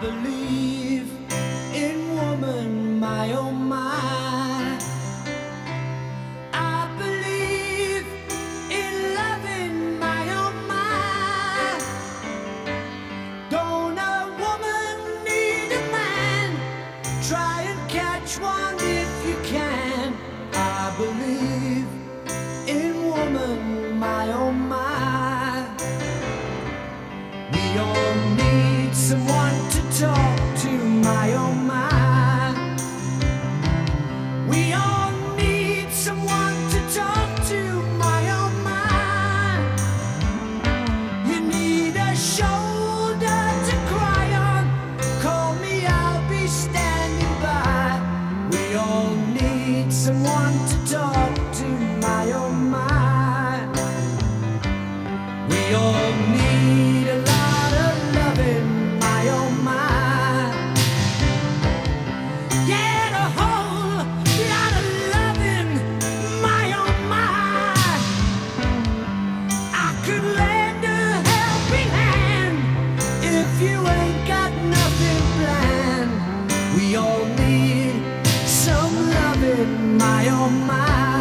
believe in woman, my oh my. I believe in loving, my oh my. Don't a woman need a man? Try and catch one all need someone to talk to, my oh my. We all need a lot of loving, my oh my. Get a whole lot of loving, my oh my. I could lend a helping hand if you ain't my, oh my.